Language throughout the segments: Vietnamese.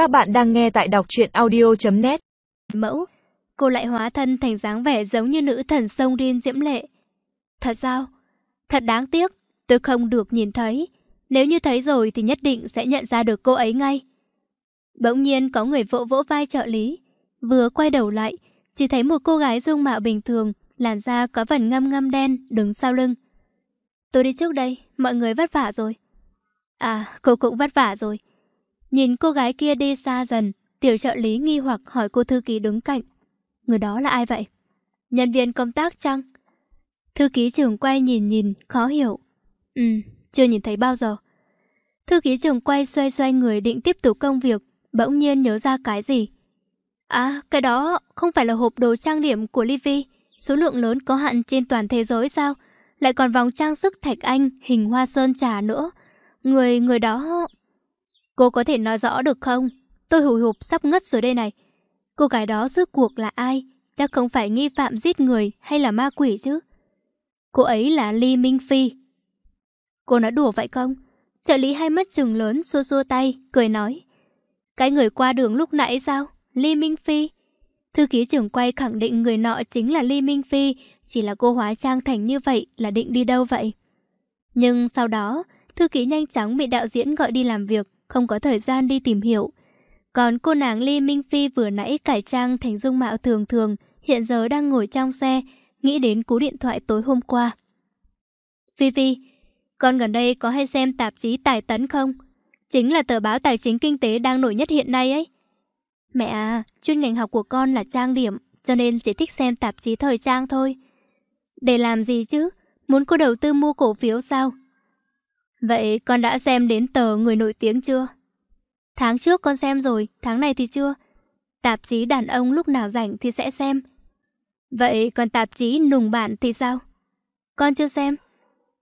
Các bạn đang nghe tại đọc truyện audio.net Mẫu, cô lại hóa thân thành dáng vẻ giống như nữ thần sông Rin diễm lệ. Thật sao? Thật đáng tiếc, tôi không được nhìn thấy. Nếu như thấy rồi thì nhất định sẽ nhận ra được cô ấy ngay. Bỗng nhiên có người vỗ vỗ vai trợ lý. Vừa quay đầu lại, chỉ thấy một cô gái dung mạo bình thường, làn da có vần ngâm ngâm đen đứng sau lưng. Tôi đi trước đây, mọi người vất vả rồi. À, cô cũng vất vả rồi. Nhìn cô gái kia đi xa dần, tiểu trợ lý nghi hoặc hỏi cô thư ký đứng cạnh. Người đó là ai vậy? Nhân viên công tác chăng? Thư ký trưởng quay nhìn nhìn, khó hiểu. Ừ, chưa nhìn thấy bao giờ. Thư ký trưởng quay xoay xoay người định tiếp tục công việc, bỗng nhiên nhớ ra cái gì. À, cái đó không phải là hộp đồ trang điểm của Livy, số lượng lớn có hạn trên toàn thế giới sao? Lại còn vòng trang sức thạch anh, hình hoa sơn trà nữa. Người, người đó... Cô có thể nói rõ được không? Tôi hồi hộp sắp ngất rồi đây này. Cô gái đó rước cuộc là ai? Chắc không phải nghi phạm giết người hay là ma quỷ chứ? Cô ấy là Ly Minh Phi. Cô nói đùa vậy không? Trợ lý hai mắt trừng lớn xua xua tay, cười nói. Cái người qua đường lúc nãy sao? Ly Minh Phi. Thư ký trưởng quay khẳng định người nọ chính là Ly Minh Phi, chỉ là cô hóa trang thành như vậy là định đi đâu vậy? Nhưng sau đó, thư ký nhanh chóng bị đạo diễn gọi đi làm việc, không có thời gian đi tìm hiểu. Còn cô nàng Ly Minh Phi vừa nãy cải trang thành dung mạo thường thường, hiện giờ đang ngồi trong xe, nghĩ đến cú điện thoại tối hôm qua. Phi Phi, con gần đây có hay xem tạp chí Tài Tấn không? Chính là tờ báo tài chính kinh tế đang nổi nhất hiện nay ấy. Mẹ à, chuyên ngành học của con là trang điểm, cho nên chỉ thích xem tạp chí thời trang thôi. Để làm gì chứ? Muốn cô đầu tư mua cổ phiếu sao? Vậy con đã xem đến tờ người nổi tiếng chưa? Tháng trước con xem rồi, tháng này thì chưa. Tạp chí đàn ông lúc nào rảnh thì sẽ xem. Vậy còn tạp chí nùng bạn thì sao? Con chưa xem.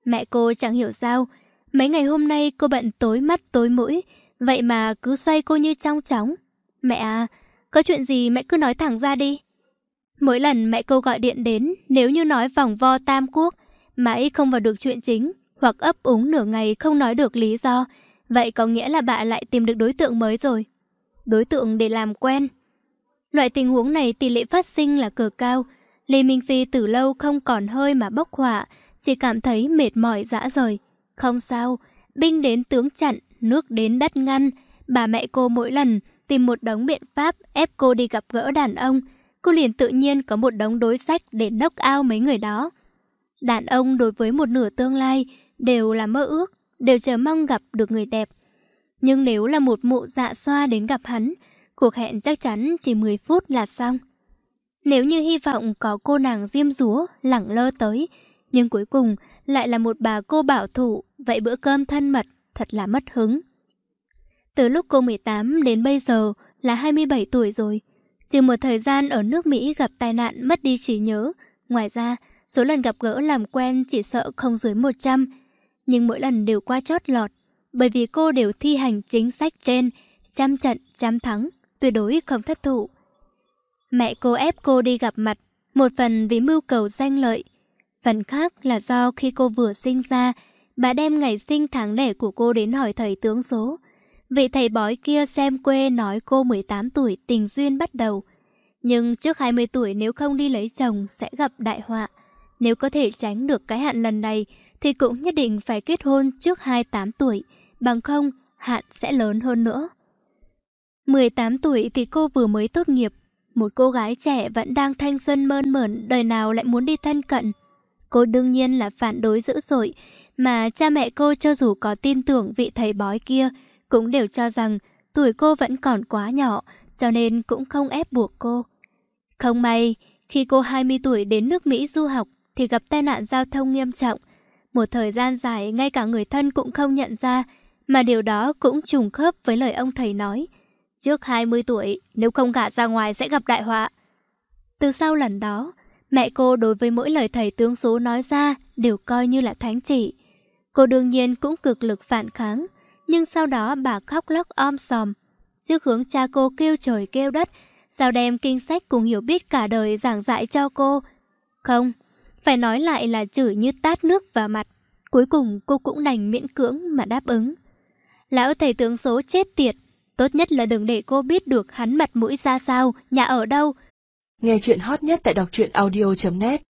Mẹ cô chẳng hiểu sao. Mấy ngày hôm nay cô bận tối mắt tối mũi, vậy mà cứ xoay cô như trong chóng. Mẹ à, có chuyện gì mẹ cứ nói thẳng ra đi. Mỗi lần mẹ cô gọi điện đến, nếu như nói vòng vo tam quốc, mãi không vào được chuyện chính, hoặc ấp úng nửa ngày không nói được lý do, vậy có nghĩa là bạn lại tìm được đối tượng mới rồi. Đối tượng để làm quen. Loại tình huống này tỷ lệ phát sinh là cực cao. Lê Minh Phi từ lâu không còn hơi mà bốc hỏa, chỉ cảm thấy mệt mỏi dã rời. Không sao, binh đến tướng chặn, nước đến đất ngăn. Bà mẹ cô mỗi lần tìm một đống biện pháp ép cô đi gặp gỡ đàn ông, cô liền tự nhiên có một đống đối sách để nốc ao mấy người đó. Đàn ông đối với một nửa tương lai đều là mơ ước, đều chờ mong gặp được người đẹp. Nhưng nếu là một mụ dạ xoa đến gặp hắn, cuộc hẹn chắc chắn chỉ 10 phút là xong. Nếu như hy vọng có cô nàng diêm rúa lẳng lơ tới, nhưng cuối cùng lại là một bà cô bảo thủ, vậy bữa cơm thân mật thật là mất hứng. Từ lúc cô 18 đến bây giờ là 27 tuổi rồi. Trừ một thời gian ở nước Mỹ gặp tai nạn mất đi trí nhớ. Ngoài ra, số lần gặp gỡ làm quen chỉ sợ không dưới 100. Nhưng mỗi lần đều qua chót lọt. Bởi vì cô đều thi hành chính sách trên, trăm trận, trăm thắng, tuyệt đối không thất thủ. Mẹ cô ép cô đi gặp mặt, một phần vì mưu cầu danh lợi. Phần khác là do khi cô vừa sinh ra, bà đem ngày sinh tháng đẻ của cô đến hỏi thầy tướng số. Vị thầy bói kia xem quê nói cô 18 tuổi tình duyên bắt đầu. Nhưng trước 20 tuổi nếu không đi lấy chồng sẽ gặp đại họa. Nếu có thể tránh được cái hạn lần này thì cũng nhất định phải kết hôn trước 28 tuổi. Bằng không, hạn sẽ lớn hơn nữa. 18 tuổi thì cô vừa mới tốt nghiệp. Một cô gái trẻ vẫn đang thanh xuân mơn mởn, đời nào lại muốn đi thân cận. Cô đương nhiên là phản đối dữ dội, mà cha mẹ cô cho dù có tin tưởng vị thầy bói kia, cũng đều cho rằng tuổi cô vẫn còn quá nhỏ, cho nên cũng không ép buộc cô. Không may, khi cô 20 tuổi đến nước Mỹ du học thì gặp tai nạn giao thông nghiêm trọng. Một thời gian dài ngay cả người thân cũng không nhận ra, mà điều đó cũng trùng khớp với lời ông thầy nói. Trước 20 tuổi, nếu không gả ra ngoài sẽ gặp đại họa. Từ sau lần đó, mẹ cô đối với mỗi lời thầy tướng số nói ra đều coi như là thánh chỉ. Cô đương nhiên cũng cực lực phản kháng, nhưng sau đó bà khóc lóc om sòm. Trước hướng cha cô kêu trời kêu đất, sao đem kinh sách cùng hiểu biết cả đời giảng dạy cho cô. Không, phải nói lại là chửi như tát nước vào mặt. Cuối cùng cô cũng đành miễn cưỡng mà đáp ứng. Lão thầy tướng số chết tiệt, Tốt nhất là đừng để cô biết được hắn mặt mũi ra sao, nhà ở đâu. Nghe chuyện hot nhất tại đọc truyện audio.net